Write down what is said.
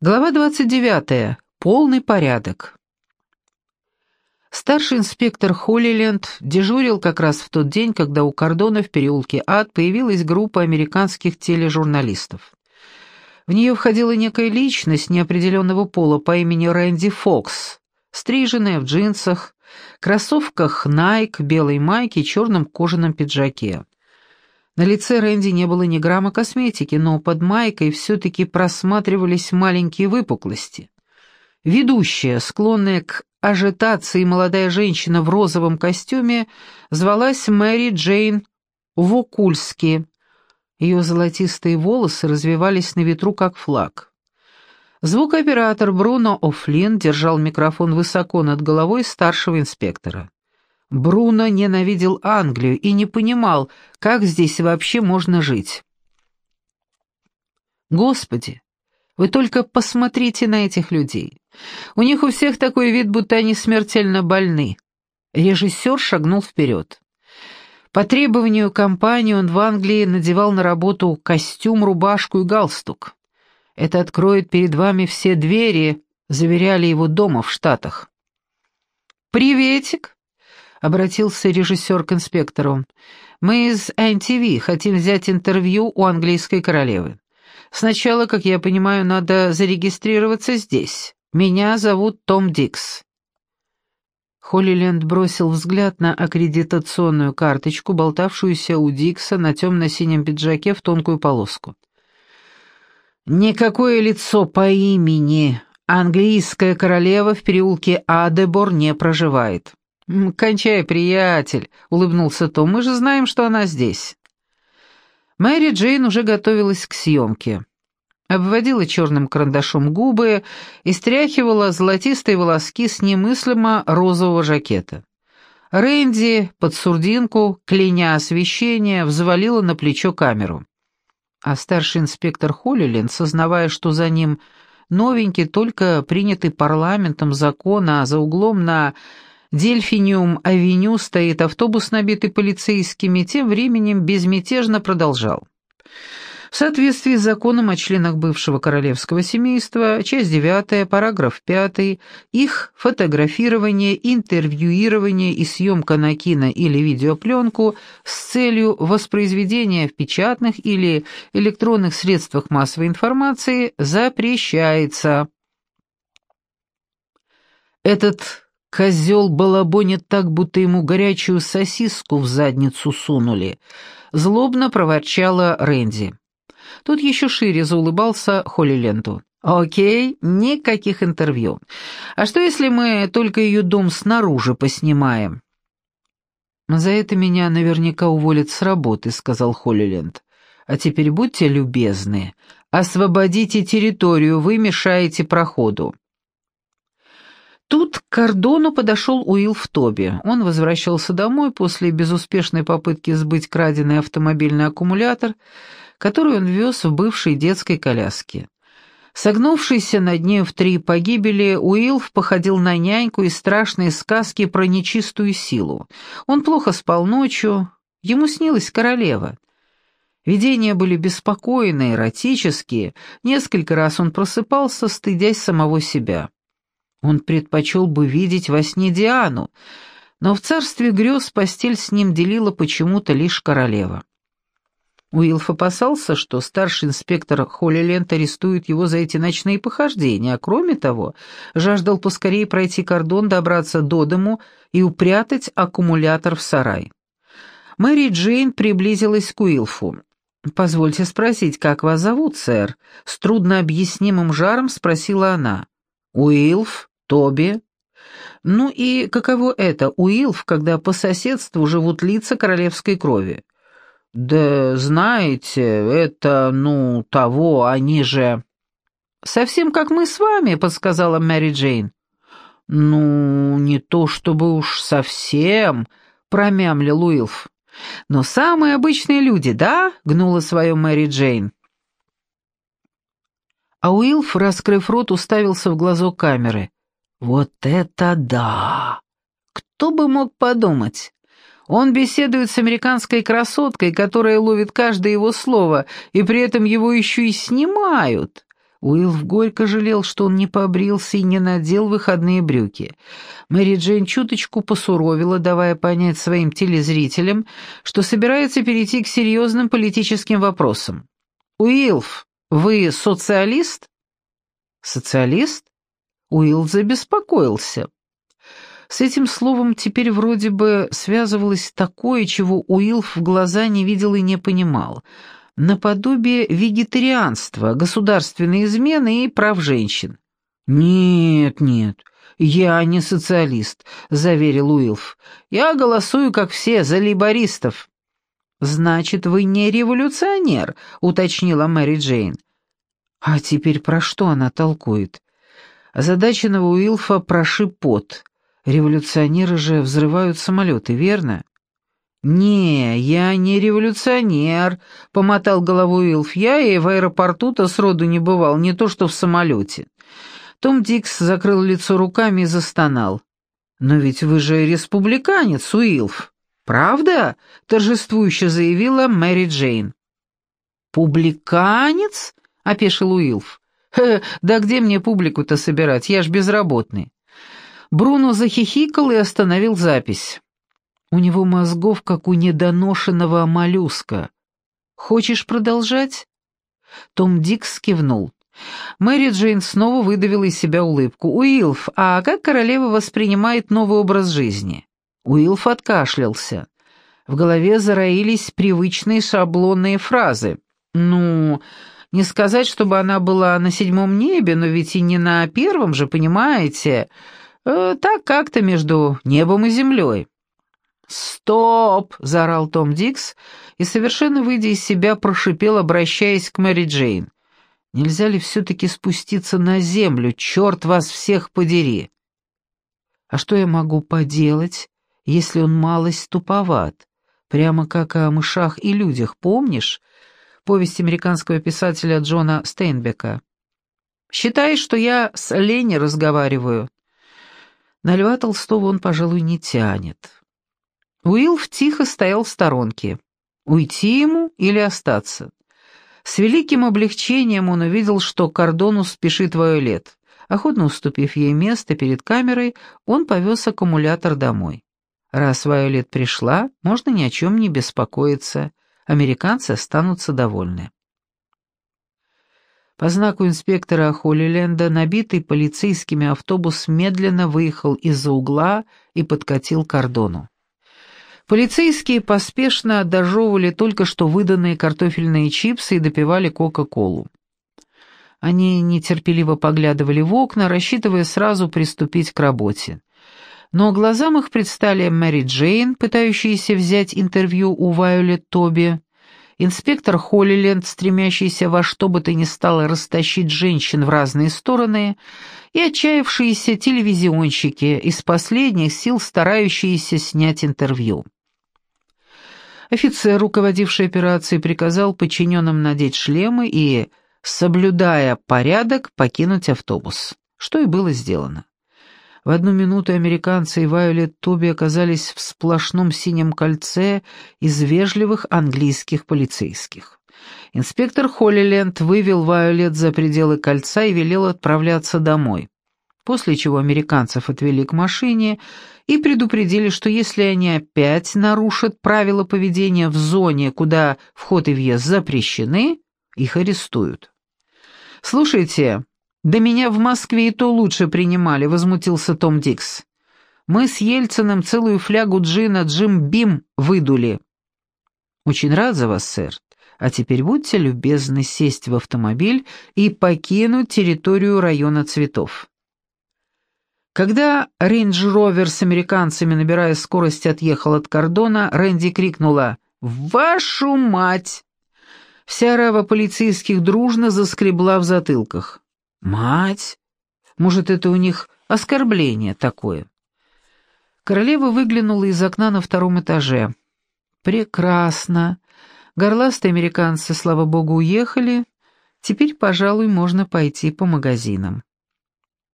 Глава 29. Полный порядок. Старший инспектор Холлиленд дежурил как раз в тот день, когда у кордона в переулке Ад появилась группа американских тележурналистов. В нее входила некая личность неопределенного пола по имени Рэнди Фокс, стриженная в джинсах, кроссовках Nike, белой майке и черном кожаном пиджаке. На лице Рэнди не было ни грамма косметики, но под майкой все-таки просматривались маленькие выпуклости. Ведущая, склонная к ажитации молодая женщина в розовом костюме, звалась Мэри Джейн Вокульски. Ее золотистые волосы развивались на ветру, как флаг. Звукооператор Бруно О'Флинн держал микрофон высоко над головой старшего инспектора. Бруно ненавидел Англию и не понимал, как здесь вообще можно жить. Господи, вы только посмотрите на этих людей. У них у всех такой вид, будто они смертельно больны. Режиссер шагнул вперед. По требованию компании он в Англии надевал на работу костюм, рубашку и галстук. «Это откроет перед вами все двери», — заверяли его дома в Штатах. «Приветик!» — обратился режиссер к инспектору. «Мы из NTV хотим взять интервью у английской королевы. Сначала, как я понимаю, надо зарегистрироваться здесь. Меня зовут Том Дикс». Холлиленд бросил взгляд на аккредитационную карточку, болтавшуюся у Дикса на темно-синем пиджаке в тонкую полоску. «Никакое лицо по имени английская королева в переулке Адебор не проживает». «Кончай, приятель», — улыбнулся Том, — «мы же знаем, что она здесь». Мэри Джейн уже готовилась к съемке. Обводила черным карандашом губы и стряхивала золотистые волоски с немыслимо розового жакета. Рэнди под сурдинку, кляня освещение, взвалила на плечо камеру. А старший инспектор Холлилин, сознавая, что за ним новенький, только принятый парламентом закон, а за углом на Дельфиниум-авеню стоит автобус, набитый полицейскими, тем временем безмятежно продолжал. В соответствии с законом о членах бывшего королевского семейства, часть 9, параграф 5, их фотографирование, интервьюирование и съемка на кино- или видеопленку с целью воспроизведения в печатных или электронных средствах массовой информации запрещается. Этот Козел балабонит так, будто ему горячую сосиску в задницу сунули. Злобно проворчала Рэнди. Тут еще шире заулыбался Холли Ленту. «Окей, никаких интервью. А что, если мы только ее дом снаружи поснимаем?» «За это меня наверняка уволят с работы», — сказал Холлиленд. «А теперь будьте любезны, освободите территорию, вы мешаете проходу». Тут к кордону подошел Уилф Тоби. Он возвращался домой после безуспешной попытки сбыть краденый автомобильный аккумулятор, который он вез в бывшей детской коляске. Согнувшийся над ней в три погибели, Уилф походил на няньку из страшной сказки про нечистую силу. Он плохо спал ночью, ему снилась королева. Видения были беспокойные, эротические, несколько раз он просыпался, стыдясь самого себя. Он предпочел бы видеть во сне Диану, но в царстве грез постель с ним делила почему-то лишь королева. Уилф опасался, что старший инспектор Холлиленд арестует его за эти ночные похождения, а кроме того, жаждал поскорее пройти кордон, добраться до дому и упрятать аккумулятор в сарай. Мэри Джейн приблизилась к Уилфу. «Позвольте спросить, как вас зовут, сэр?» С труднообъяснимым жаром спросила она. «Уилф?» Тоби. Ну и каково это, Уилф, когда по соседству живут лица королевской крови? Да знаете, это, ну, того, они же... Совсем как мы с вами, подсказала Мэри Джейн. Ну, не то чтобы уж совсем, промямлил Уилф. Но самые обычные люди, да? гнула свое Мэри Джейн. А Уилф, раскрыв рот, уставился в глазок камеры. Вот это да! Кто бы мог подумать? Он беседует с американской красоткой, которая ловит каждое его слово, и при этом его еще и снимают. Уилф горько жалел, что он не побрился и не надел выходные брюки. Мэри Джейн чуточку посуровила, давая понять своим телезрителям, что собирается перейти к серьезным политическим вопросам. «Уилф, вы социалист?» «Социалист?» Уилл забеспокоился. С этим словом теперь вроде бы связывалось такое, чего Уилф в глаза не видел и не понимал — наподобие вегетарианства, государственной измены и прав женщин. «Нет, нет, я не социалист», — заверил Уилф. «Я голосую, как все, за лейбористов». «Значит, вы не революционер», — уточнила Мэри Джейн. А теперь про что она толкует? Озадаченного Уилфа прошиб пот. Революционеры же взрывают самолеты, верно? «Не, я не революционер», — помотал головой Уилф. «Я и в аэропорту-то сроду не бывал, не то что в самолете». Том Дикс закрыл лицо руками и застонал. «Но ведь вы же республиканец, Уилф». «Правда?» — торжествующе заявила Мэри Джейн. «Публиканец?» — опешил Уилф. «Хе, да где мне публику-то собирать? Я ж безработный». Бруно захихикал и остановил запись. У него мозгов, как у недоношенного моллюска. Хочешь продолжать?» Том Дикс кивнул. Мэри Джейн снова выдавила из себя улыбку. «Уилф, а как королева воспринимает новый образ жизни?» Уилф откашлялся. В голове зароились привычные шаблонные фразы. «Ну, не сказать, чтобы она была на седьмом небе, но ведь и не на первом же, понимаете? Э, так как-то между небом и землей». «Стоп!» — заорал Том Дикс и, совершенно выйдя из себя, прошипел, обращаясь к Мэри Джейн. «Нельзя ли все-таки спуститься на землю? Черт вас всех подери!» «А что я могу поделать, если он малость туповат? Прямо как о мышах и людях, помнишь?» Повесть американского писателя Джона Стейнбека. «Считаешь, что я с Лени разговариваю?» На Льва Толстого он, пожалуй, не тянет. Уилф тихо стоял в сторонке. Уйти ему или остаться? С великим облегчением он увидел, что Кордону спешит Вайолет. Охотно уступив ей место перед камерой, он повез аккумулятор домой. Раз Вайолет пришла, можно ни о чем не беспокоиться. Американцы останутся довольны. По знаку инспектора Холлиленда набитый полицейскими автобус медленно выехал из-за угла и подкатил к кордону. Полицейские поспешно дожевывали только что выданные картофельные чипсы и допивали Кока-Колу. Они нетерпеливо поглядывали в окна, рассчитывая сразу приступить к работе. Но глазам их предстали Мэри Джейн, пытающаяся взять интервью у Вайолет Тоби, инспектор Холлиленд, стремящийся во что бы то ни стало растащить женщин в разные стороны, и отчаявшиеся телевизионщики, из последних сил старающиеся снять интервью. Офицер, руководивший операцией, приказал подчиненным надеть шлемы и, соблюдая порядок, покинуть автобус, что и было сделано. В одну минуту американцы и Вайолет Тоби оказались в сплошном синем кольце из вежливых английских полицейских. Инспектор Холлиленд вывел Вайолет за пределы кольца и велел отправляться домой после чего американцев отвели к машине и предупредили, что если они опять нарушат правила поведения в зоне, куда вход и въезд запрещены, их арестуют. «Слушайте, да меня в Москве и то лучше принимали», — возмутился Том Дикс. «Мы с Ельциным целую флягу джина Джим Бим выдули». «Очень рад за вас, сэр. А теперь будьте любезны сесть в автомобиль и покинуть территорию района цветов». Когда рейндж-ровер с американцами, набирая скорость, отъехал от кордона, Рэнди крикнула «Вашу мать!». Вся орава полицейских дружно заскребла в затылках. «Мать? Может, это у них оскорбление такое?» Королева выглянула из окна на втором этаже. «Прекрасно. Горластые американцы, слава богу, уехали. Теперь, пожалуй, можно пойти по магазинам».